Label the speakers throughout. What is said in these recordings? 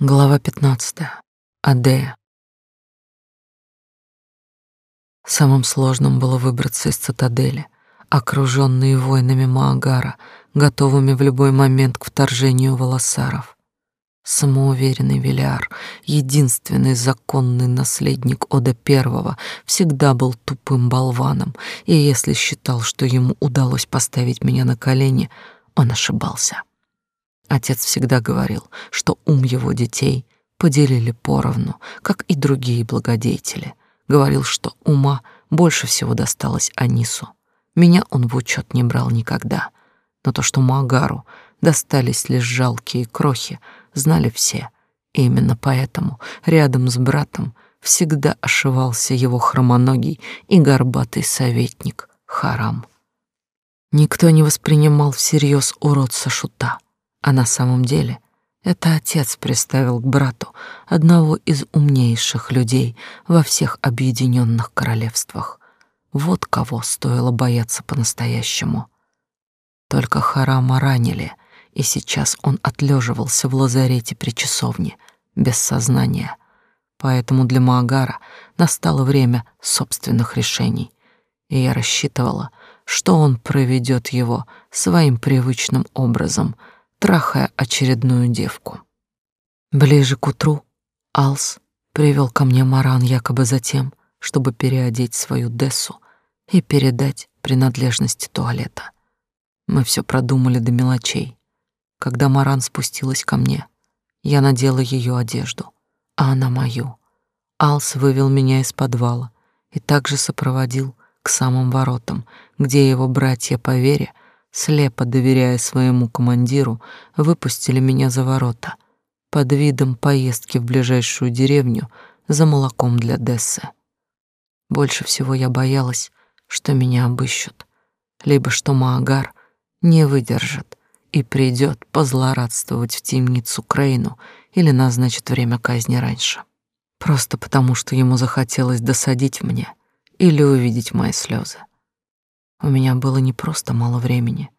Speaker 1: Глава 15. Адея. Самым сложным было выбраться из цитадели, окружённые воинами Маагара, готовыми в любой момент к вторжению волосаров. Самоуверенный Велиар, единственный законный наследник Ода Первого, всегда был тупым болваном, и если считал, что ему удалось поставить меня на колени, он ошибался. Отец всегда говорил, что ум его детей поделили поровну, как и другие благодетели. Говорил, что ума больше всего досталось Анису. Меня он в учет не брал никогда. Но то, что Магару достались лишь жалкие крохи, знали все. И именно поэтому рядом с братом всегда ошивался его хромоногий и горбатый советник Харам. Никто не воспринимал всерьез уродца Шута — а на самом деле это отец приставил к брату одного из умнейших людей во всех объединенных королевствах. Вот кого стоило бояться по-настоящему. Только Харама ранили, и сейчас он отлеживался в лазарете при часовне, без сознания. Поэтому для Маагара настало время собственных решений, и я рассчитывала, что он проведет его своим привычным образом — трахая очередную девку. Ближе к утру Алс привел ко мне Маран якобы за тем, чтобы переодеть свою Дессу и передать принадлежности туалета. Мы все продумали до мелочей. Когда Маран спустилась ко мне, я надела ее одежду, а она мою. Алс вывел меня из подвала и также сопроводил к самым воротам, где его братья по вере слепо доверяя своему командиру, выпустили меня за ворота под видом поездки в ближайшую деревню за молоком для Дессы. Больше всего я боялась, что меня обыщут, либо что Маагар не выдержит и придет позлорадствовать в темницу Крейну или назначит время казни раньше. Просто потому, что ему захотелось досадить мне или увидеть мои слезы. У меня было не просто мало времени,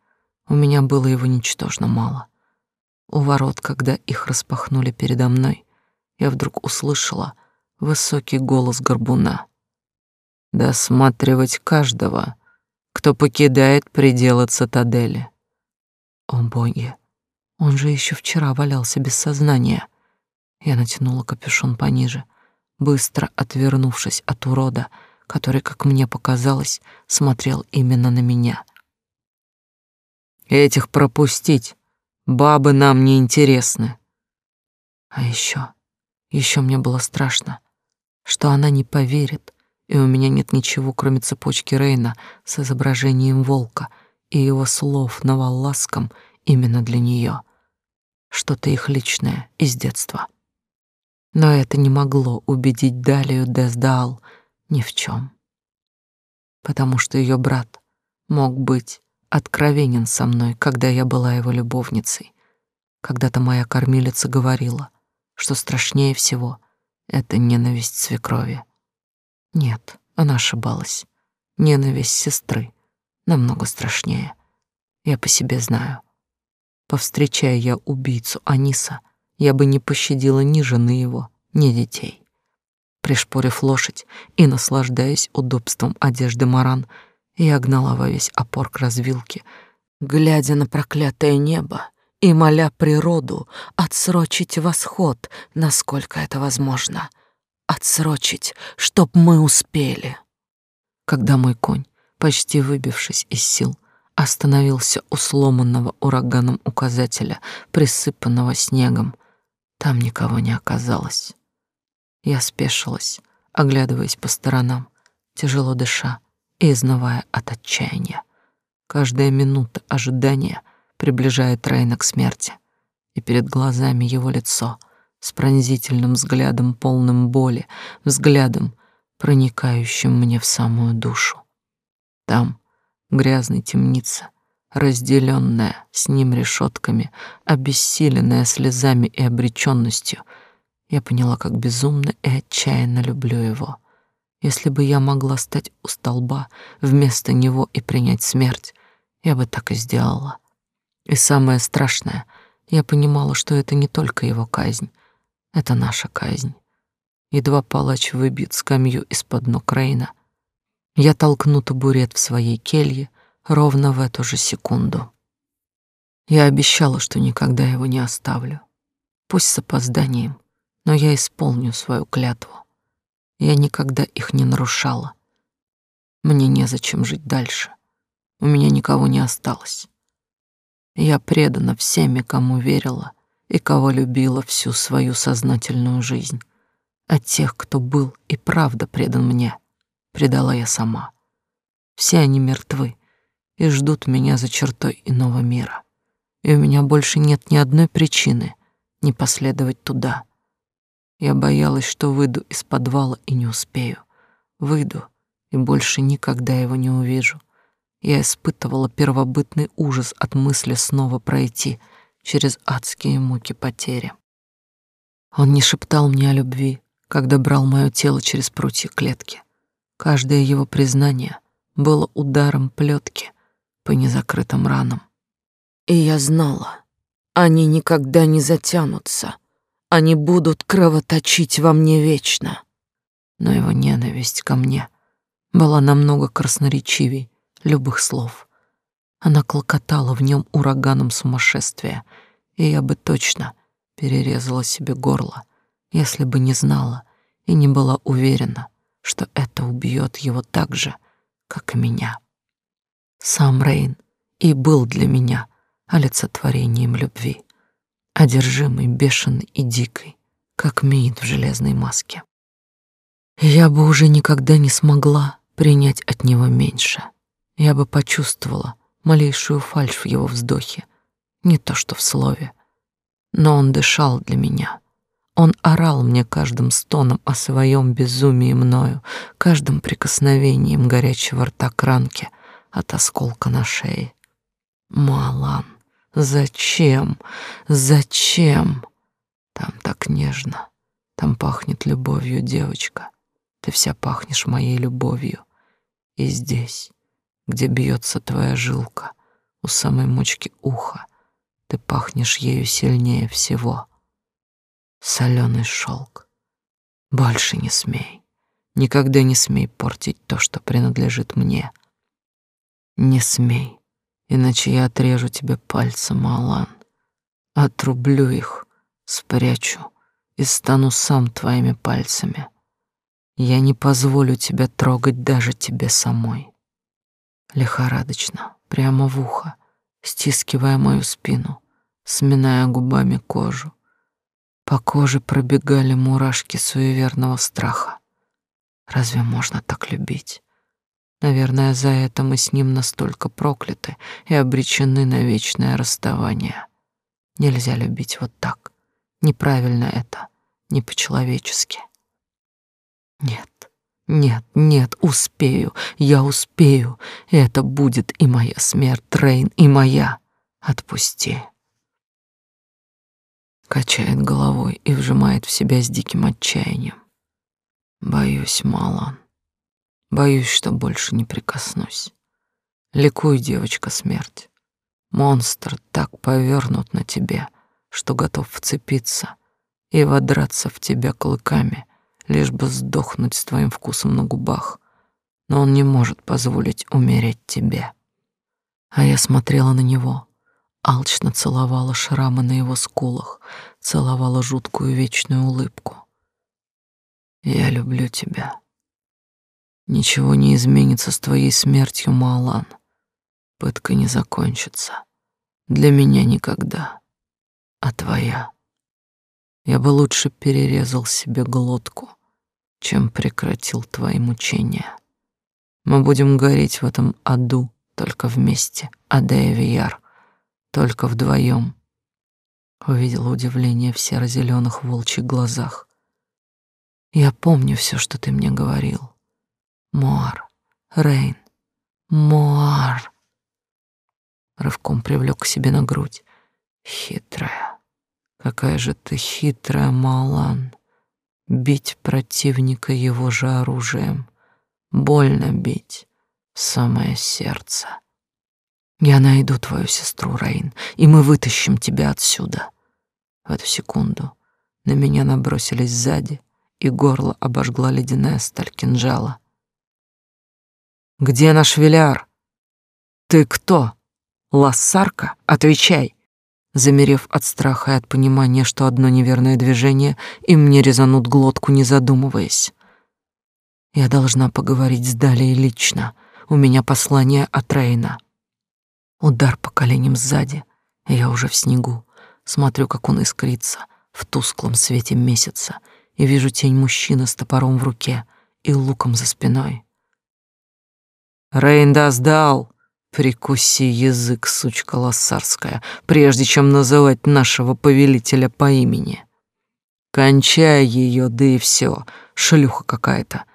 Speaker 1: у меня было его ничтожно мало. У ворот, когда их распахнули передо мной, я вдруг услышала высокий голос горбуна. «Досматривать каждого, кто покидает пределы цитадели». О боги, он же еще вчера валялся без сознания. Я натянула капюшон пониже, быстро отвернувшись от урода, который, как мне показалось, смотрел именно на меня. Этих пропустить. Бабы нам не интересны. А еще, еще мне было страшно, что она не поверит, и у меня нет ничего, кроме цепочки Рейна с изображением волка и его слов на валласком именно для нее. Что-то их личное из детства. Но это не могло убедить Далию Дездал ни в чем, потому что ее брат мог быть откровенен со мной, когда я была его любовницей. Когда-то моя кормилица говорила, что страшнее всего — это ненависть свекрови. Нет, она ошибалась. Ненависть сестры намного страшнее. Я по себе знаю. Повстречая я убийцу Аниса, я бы не пощадила ни жены его, ни детей. Пришпорив лошадь и наслаждаясь удобством одежды Маран, я гнала во весь опор к развилке, глядя на проклятое небо и моля природу отсрочить восход, насколько это возможно. Отсрочить, чтоб мы успели. Когда мой конь, почти выбившись из сил, остановился у сломанного ураганом указателя, присыпанного снегом, там никого не оказалось. Я спешилась, оглядываясь по сторонам, тяжело дыша, и изнывая от отчаяния. Каждая минута ожидания приближает Рейна к смерти, и перед глазами его лицо с пронзительным взглядом, полным боли, взглядом, проникающим мне в самую душу. Там, в грязной темнице, разделенная с ним решетками, обессиленная слезами и обреченностью, я поняла, как безумно и отчаянно люблю его — если бы я могла стать у столба вместо него и принять смерть, я бы так и сделала. И самое страшное, я понимала, что это не только его казнь, Это наша казнь. Едва палач выбит скамью из-под ног Рейна, я толкну табурет в своей келье ровно в эту же секунду. Я обещала, что никогда его не оставлю. Пусть с опозданием, но я исполню свою клятву. Я никогда их не нарушала. Мне незачем жить дальше. У меня никого не осталось. Я предана всеми, кому верила и кого любила всю свою сознательную жизнь. А тех, кто был и правда предан мне, предала я сама. Все они мертвы и ждут меня за чертой иного мира. И у меня больше нет ни одной причины не последовать туда. Я боялась, что выйду из подвала и не успею. Выйду и больше никогда его не увижу. Я испытывала первобытный ужас от мысли снова пройти через адские муки потери. Он не шептал мне о любви, когда брал мое тело через прутья клетки. Каждое его признание было ударом плетки по незакрытым ранам. И я знала, они никогда не затянутся, они будут кровоточить во мне вечно. Но его ненависть ко мне была намного красноречивей, любых слов. Она клокотала в нем ураганом сумасшествия, и я бы точно перерезала себе горло, если бы не знала и не была уверена, что это убьет его так же, как и меня. Сам Рейн и был для меня олицетворением любви, одержимый, бешеный и дикой, как Миит в железной маске. Я бы уже никогда не смогла принять от него меньше — я бы почувствовала малейшую фальшь в его вздохе, не то что в слове. Но он дышал для меня. Он орал мне каждым стоном о своем безумии мною, каждым прикосновением горячего рта к ранке от осколка на шее. Малан, зачем? Зачем? Там так нежно, там пахнет любовью, девочка. Ты вся пахнешь моей любовью. И здесь, где бьется твоя жилка, у самой мочки уха. Ты пахнешь ею сильнее всего. Соленый шелк. Больше не смей. Никогда не смей портить то, что принадлежит мне. Не смей, иначе я отрежу тебе пальцы, Малан. Отрублю их, спрячу и стану сам твоими пальцами. Я не позволю тебя трогать даже тебе самой лихорадочно, прямо в ухо, стискивая мою спину, сминая губами кожу. По коже пробегали мурашки суеверного страха. Разве можно так любить? Наверное, за это мы с ним настолько прокляты и обречены на вечное расставание. Нельзя любить вот так. Неправильно это, не по-человечески. Нет, нет, нет, успею, я успею. Это будет и моя смерть, Трейн, и моя. Отпусти. Качает головой и вжимает в себя с диким отчаянием. Боюсь, Малан. Боюсь, что больше не прикоснусь. Ликуй, девочка, смерть. Монстр так повернут на тебе, что готов вцепиться и водраться в тебя клыками лишь бы сдохнуть с твоим вкусом на губах, но он не может позволить умереть тебе. А я смотрела на него, алчно целовала шрамы на его скулах, целовала жуткую вечную улыбку. Я люблю тебя. Ничего не изменится с твоей смертью, Малан. Пытка не закончится. Для меня никогда. А твоя? Я бы лучше перерезал себе глотку, чем прекратил твои мучения. Мы будем гореть в этом аду только вместе, Адея только вдвоем. Увидела удивление в серо-зеленых волчьих глазах. Я помню все, что ты мне говорил. Муар, Рейн, Муар. Рывком привлек к себе на грудь. Хитрая. Какая же ты хитрая, Малан бить противника его же оружием, больно бить самое сердце. Я найду твою сестру, Рейн, и мы вытащим тебя отсюда. В эту секунду На меня набросились сзади, и горло обожгла ледяная сталь кинжала. «Где наш Виляр? Ты кто? Лассарка? Отвечай!» Замерев от страха и от понимания, что одно неверное движение, и мне резанут глотку, не задумываясь. Я должна поговорить с Далей лично. У меня послание от Рейна. Удар по коленям сзади. Я уже в снегу. Смотрю, как он искрится в тусклом свете месяца и вижу тень мужчины с топором в руке и луком за спиной. Рейн сдал. Прикуси язык, сучка лоссарская, прежде чем называть нашего повелителя по имени. Кончай ее, да и все, шлюха какая-то.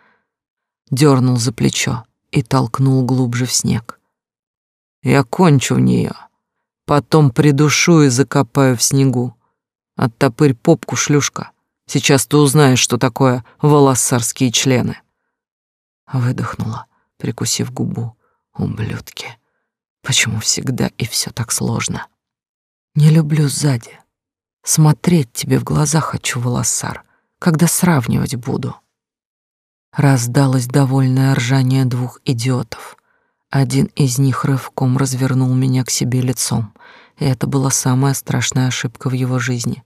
Speaker 1: Дернул за плечо и толкнул глубже в снег. Я кончу в нее, потом придушу и закопаю в снегу. Оттопырь попку, шлюшка. Сейчас ты узнаешь, что такое волосарские члены. Выдохнула, прикусив губу. Ублюдки. Почему всегда и все так сложно? Не люблю сзади. Смотреть тебе в глаза хочу, волосар, когда сравнивать буду. Раздалось довольное ржание двух идиотов. Один из них рывком развернул меня к себе лицом, и это была самая страшная ошибка в его жизни,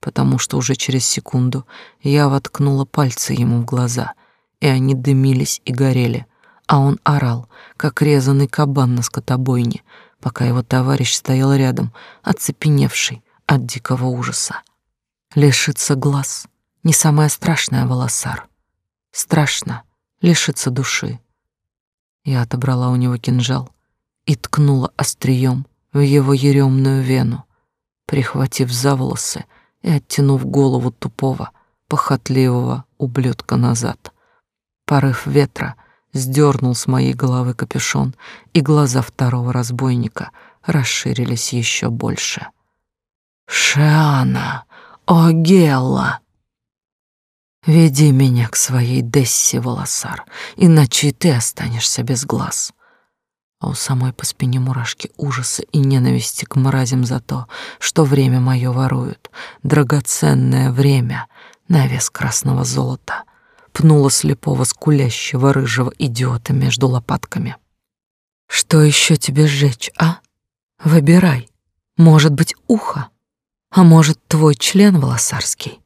Speaker 1: потому что уже через секунду я воткнула пальцы ему в глаза, и они дымились и горели, а он орал, как резанный кабан на скотобойне, пока его товарищ стоял рядом, оцепеневший от дикого ужаса. Лишиться глаз — не самое страшное, Волосар. Страшно лишиться души. Я отобрала у него кинжал и ткнула острием в его еремную вену, прихватив за волосы и оттянув голову тупого, похотливого ублюдка назад. Порыв ветра сдернул с моей головы капюшон, и глаза второго разбойника расширились еще больше. «Шиана! О, Гелла!» Веди меня к своей Десси, Волосар, иначе и ты останешься без глаз. А у самой по спине мурашки ужаса и ненависти к мразям за то, что время мое воруют, драгоценное время на вес красного золота. Пнула слепого скулящего рыжего идиота между лопатками. Что еще тебе сжечь, а? Выбирай. Может быть, ухо, а может, твой член волосарский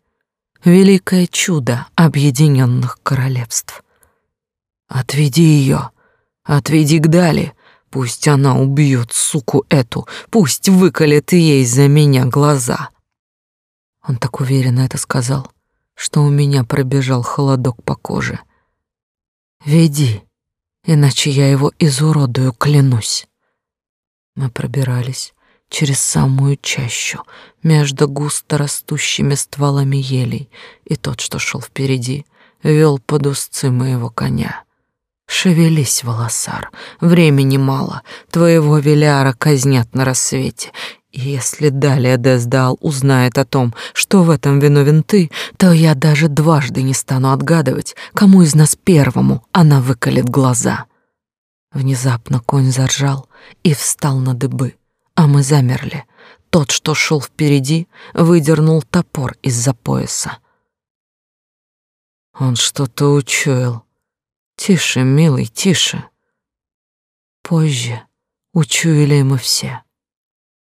Speaker 1: великое чудо объединенных королевств. Отведи ее, отведи к Дали, пусть она убьет суку эту, пусть выколет ей за меня глаза. Он так уверенно это сказал, что у меня пробежал холодок по коже. Веди, иначе я его изуродую, клянусь. Мы пробирались через самую чащу, между густо растущими стволами елей, и тот, что шел впереди, вел под узцы моего коня. Шевелись, волосар, времени мало, твоего Велиара казнят на рассвете, если далее Дездал узнает о том, что в этом виновен ты, то я даже дважды не стану отгадывать, кому из нас первому она выколет глаза. Внезапно конь заржал и встал на дыбы а мы замерли. Тот, что шел впереди, выдернул топор из-за пояса. Он что-то учуял. Тише, милый, тише. Позже учуяли мы все.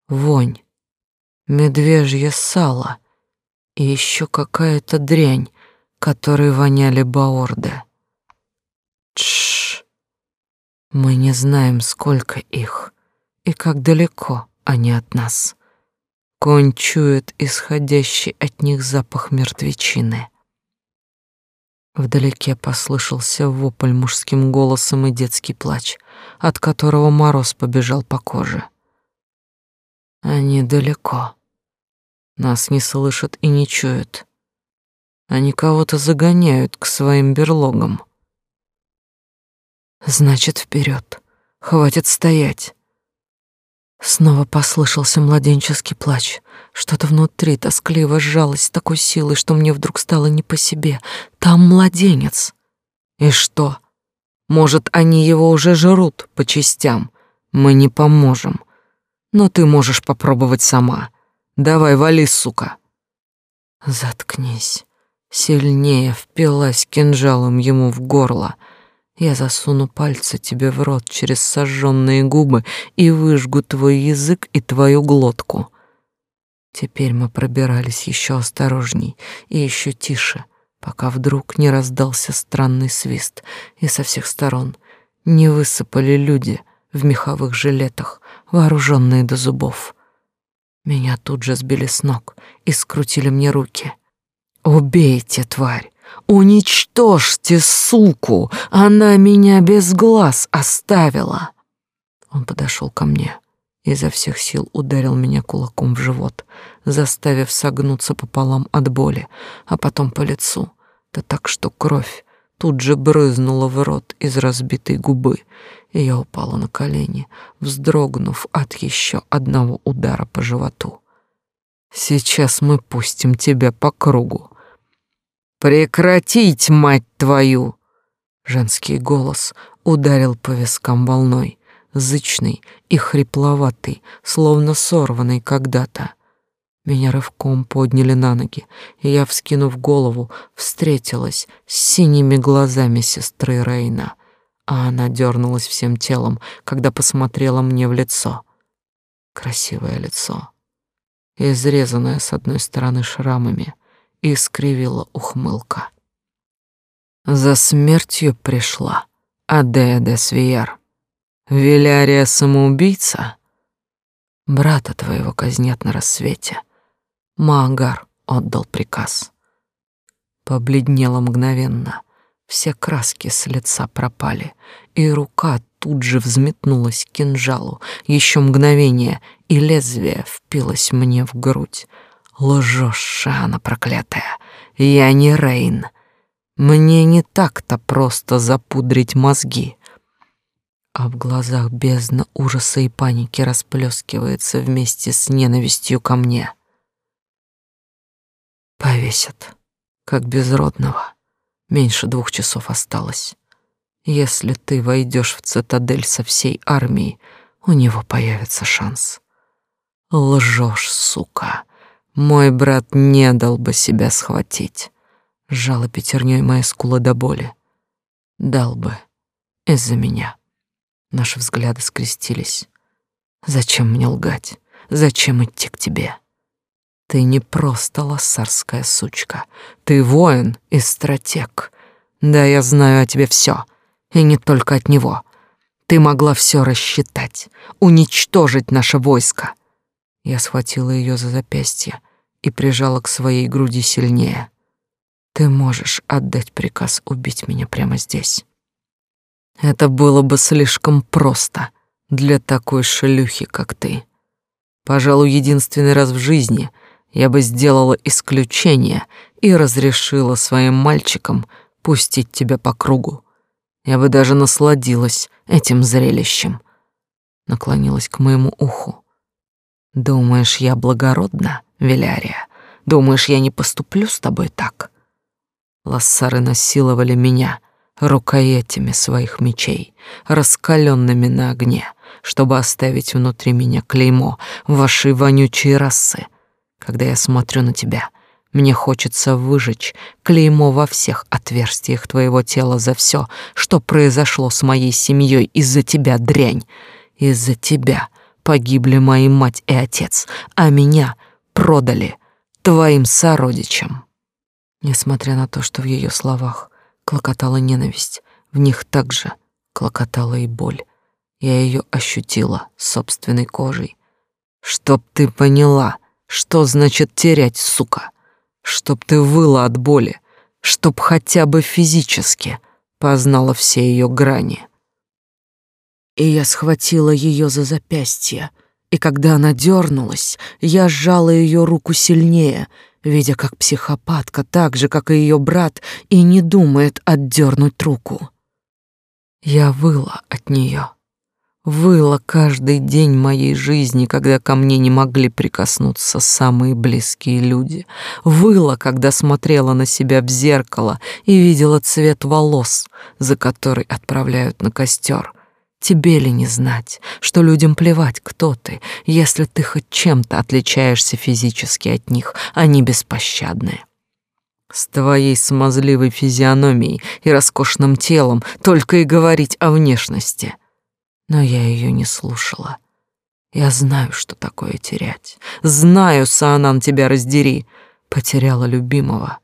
Speaker 1: Вонь, медвежье сало и еще какая-то дрянь, которой воняли баорды. Тш. Мы не знаем, сколько их и как далеко они от нас. Конь чует исходящий от них запах мертвечины. Вдалеке послышался вопль мужским голосом и детский плач, от которого мороз побежал по коже. Они далеко. Нас не слышат и не чуют. Они кого-то загоняют к своим берлогам. Значит, вперед. Хватит стоять. Снова послышался младенческий плач. Что-то внутри тоскливо сжалось с такой силой, что мне вдруг стало не по себе. Там младенец. И что? Может, они его уже жрут по частям? Мы не поможем. Но ты можешь попробовать сама. Давай, вали, сука. Заткнись. Сильнее впилась кинжалом ему в горло. Я засуну пальцы тебе в рот через сожженные губы и выжгу твой язык и твою глотку. Теперь мы пробирались еще осторожней и еще тише, пока вдруг не раздался странный свист, и со всех сторон не высыпали люди в меховых жилетах, вооруженные до зубов. Меня тут же сбили с ног и скрутили мне руки. «Убейте, тварь! Уничтожьте, суку! Она меня без глаз оставила!» Он подошел ко мне и изо всех сил ударил меня кулаком в живот, заставив согнуться пополам от боли, а потом по лицу, да так, что кровь тут же брызнула в рот из разбитой губы, и я упала на колени, вздрогнув от еще одного удара по животу. Сейчас мы пустим тебя по кругу. Прекратить, мать твою! Женский голос ударил по вискам волной, зычный и хрипловатый, словно сорванный когда-то. Меня рывком подняли на ноги, и я, вскинув голову, встретилась с синими глазами сестры Рейна — а она дернулась всем телом, когда посмотрела мне в лицо. Красивое лицо, изрезанное с одной стороны шрамами, и скривила ухмылка. За смертью пришла Адея де Свияр. Велярия самоубийца? Брата твоего казнят на рассвете. Маагар отдал приказ. Побледнела мгновенно, все краски с лица пропали, и рука тут же взметнулась к кинжалу. Еще мгновение, и лезвие впилось мне в грудь. Лжешь, Шана проклятая, я не Рейн. Мне не так-то просто запудрить мозги. А в глазах бездна ужаса и паники расплескивается вместе с ненавистью ко мне. Повесят, как безродного. Меньше двух часов осталось. Если ты войдешь в цитадель со всей армией, у него появится шанс. Лжешь, сука. Мой брат не дал бы себя схватить. Жало пятерней моя скула до боли. Дал бы. Из-за меня. Наши взгляды скрестились. Зачем мне лгать? Зачем идти к тебе? Ты не просто лоссарская сучка. Ты воин и стратег. Да, я знаю о тебе все, и не только от него. Ты могла все рассчитать, уничтожить наше войско. Я схватила ее за запястье и прижала к своей груди сильнее. Ты можешь отдать приказ убить меня прямо здесь. Это было бы слишком просто для такой шлюхи, как ты. Пожалуй, единственный раз в жизни — я бы сделала исключение и разрешила своим мальчикам пустить тебя по кругу. Я бы даже насладилась этим зрелищем. Наклонилась к моему уху. Думаешь, я благородна, Велярия? Думаешь, я не поступлю с тобой так? Лассары насиловали меня рукоятями своих мечей, раскаленными на огне, чтобы оставить внутри меня клеймо вашей вонючей расы, когда я смотрю на тебя, мне хочется выжечь клеймо во всех отверстиях твоего тела за все, что произошло с моей семьей из-за тебя, дрянь. Из-за тебя погибли мои мать и отец, а меня продали твоим сородичам. Несмотря на то, что в ее словах клокотала ненависть, в них также клокотала и боль. Я ее ощутила собственной кожей. Чтоб ты поняла, что значит терять, сука? Чтоб ты выла от боли, чтоб хотя бы физически познала все ее грани. И я схватила ее за запястье, и когда она дернулась, я сжала ее руку сильнее, видя, как психопатка, так же, как и ее брат, и не думает отдернуть руку. Я выла от нее выла каждый день моей жизни, когда ко мне не могли прикоснуться самые близкие люди. Выла, когда смотрела на себя в зеркало и видела цвет волос, за который отправляют на костер. Тебе ли не знать, что людям плевать, кто ты, если ты хоть чем-то отличаешься физически от них, они беспощадные. С твоей смазливой физиономией и роскошным телом только и говорить о внешности. Но я ее не слушала. Я знаю, что такое терять. Знаю, Саанан, тебя раздери. Потеряла любимого.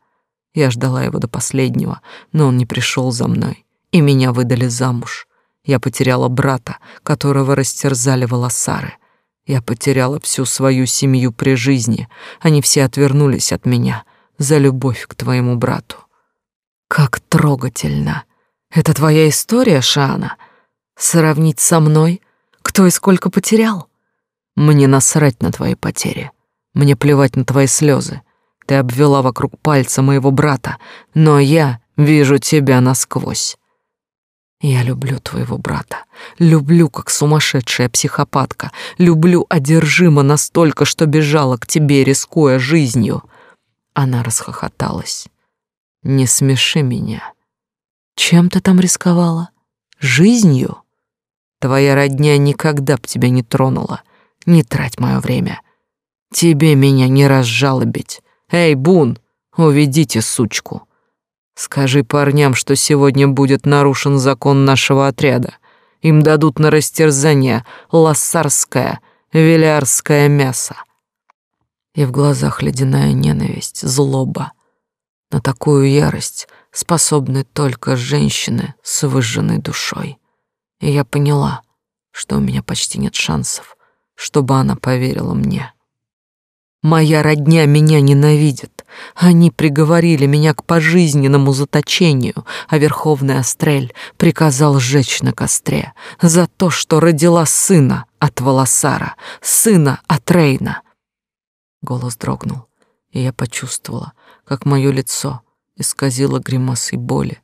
Speaker 1: Я ждала его до последнего, но он не пришел за мной, и меня выдали замуж. Я потеряла брата, которого растерзали волосары. Я потеряла всю свою семью при жизни. Они все отвернулись от меня за любовь к твоему брату. Как трогательно. Это твоя история, Шана? Сравнить со мной, кто и сколько потерял? Мне насрать на твои потери. Мне плевать на твои слезы. Ты обвела вокруг пальца моего брата, но я вижу тебя насквозь. Я люблю твоего брата. Люблю, как сумасшедшая психопатка. Люблю одержимо настолько, что бежала к тебе, рискуя жизнью. Она расхохоталась. Не смеши меня. Чем ты там рисковала? Жизнью? Твоя родня никогда б тебя не тронула. Не трать мое время. Тебе меня не разжалобить. Эй, Бун, уведите сучку. Скажи парням, что сегодня будет нарушен закон нашего отряда. Им дадут на растерзание лассарское, велярское мясо. И в глазах ледяная ненависть, злоба. На такую ярость способны только женщины с выжженной душой. И я поняла, что у меня почти нет шансов, чтобы она поверила мне. Моя родня меня ненавидит. Они приговорили меня к пожизненному заточению, а Верховный Астрель приказал сжечь на костре за то, что родила сына от Волосара, сына от Рейна. Голос дрогнул, и я почувствовала, как мое лицо исказило гримасой боли,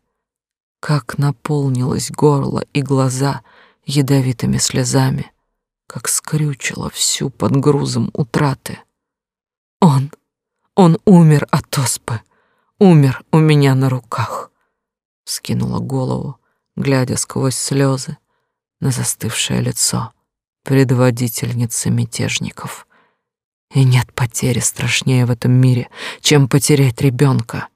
Speaker 1: как наполнилось горло и глаза ядовитыми слезами, как скрючило всю под грузом утраты. Он, он умер от оспы, умер у меня на руках. Скинула голову, глядя сквозь слезы на застывшее лицо предводительницы мятежников. И нет потери страшнее в этом мире, чем потерять ребенка.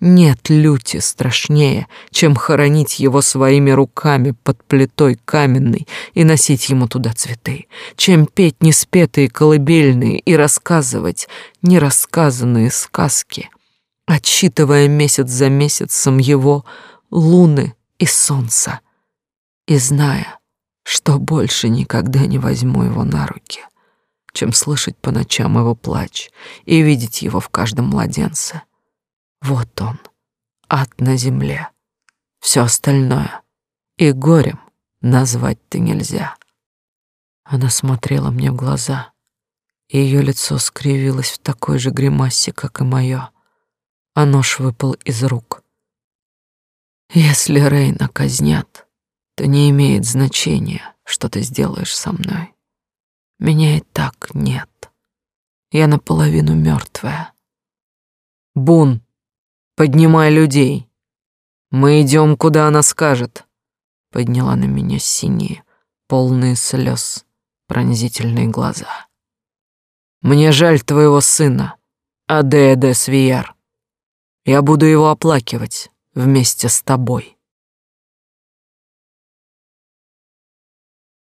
Speaker 1: Нет люти страшнее, чем хоронить его своими руками под плитой каменной и носить ему туда цветы, чем петь неспетые колыбельные и рассказывать нерассказанные сказки, отсчитывая месяц за месяцем его луны и солнца, и зная, что больше никогда не возьму его на руки, чем слышать по ночам его плач и видеть его в каждом младенце. Вот он, ад на земле. Все остальное и горем назвать-то нельзя. Она смотрела мне в глаза, и ее лицо скривилось в такой же гримасе, как и мое, а нож выпал из рук. Если Рейна казнят, то не имеет значения, что ты сделаешь со мной. Меня и так нет. Я наполовину мертвая. Бун Поднимай людей. Мы идем, куда она скажет. Подняла на меня синие, полные слез, пронзительные глаза. Мне жаль твоего сына, Адеэде Свияр. Я буду его оплакивать вместе с тобой.